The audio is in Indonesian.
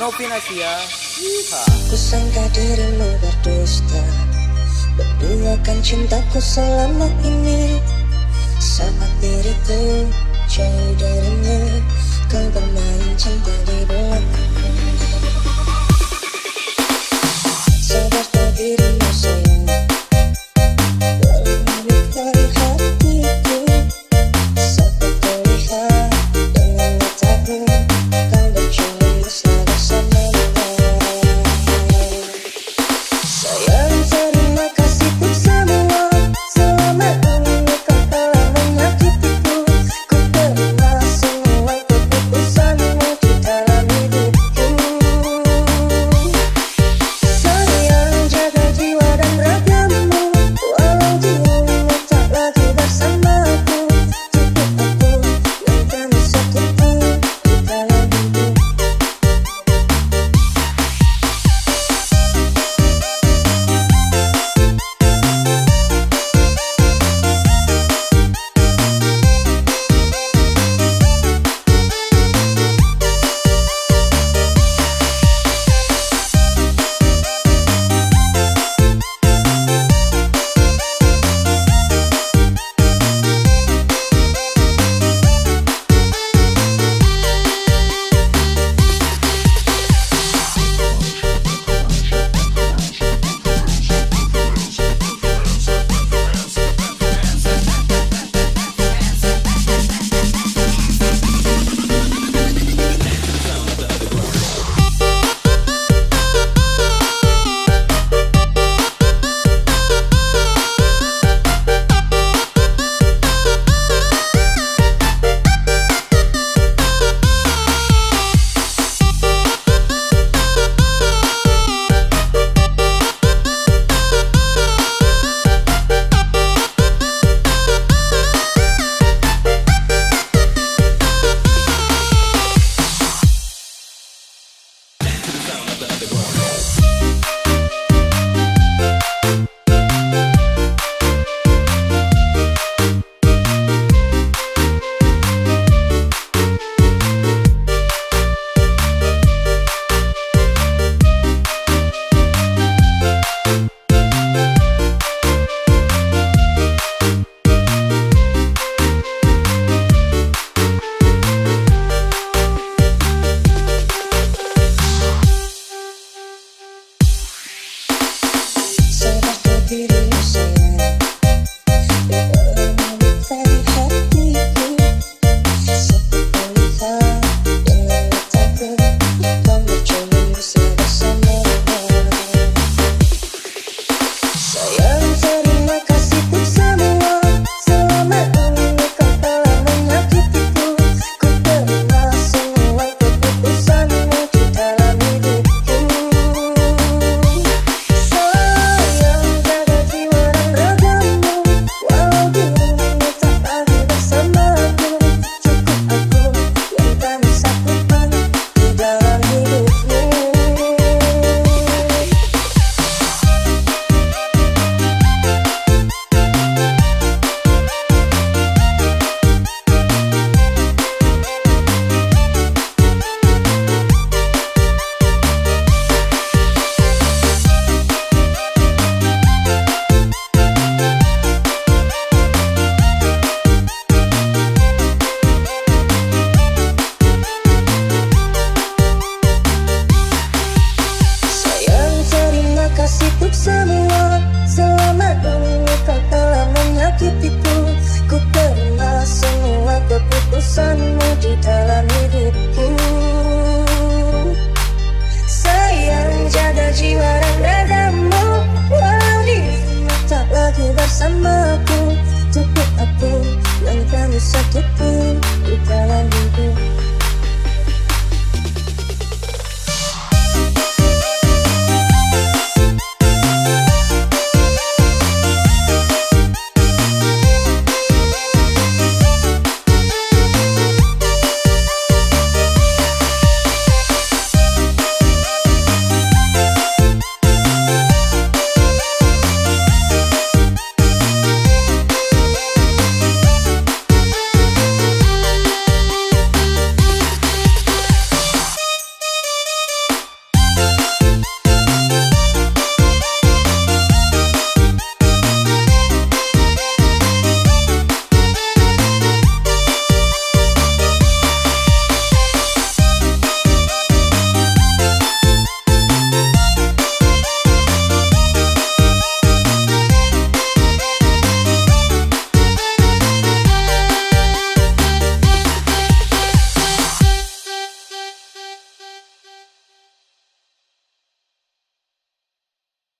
Novin Asia. Kusangka dirimu berdusta. Berduakan cintaku selama ini. Saat diriku jauh darimu Kau bermain cinta di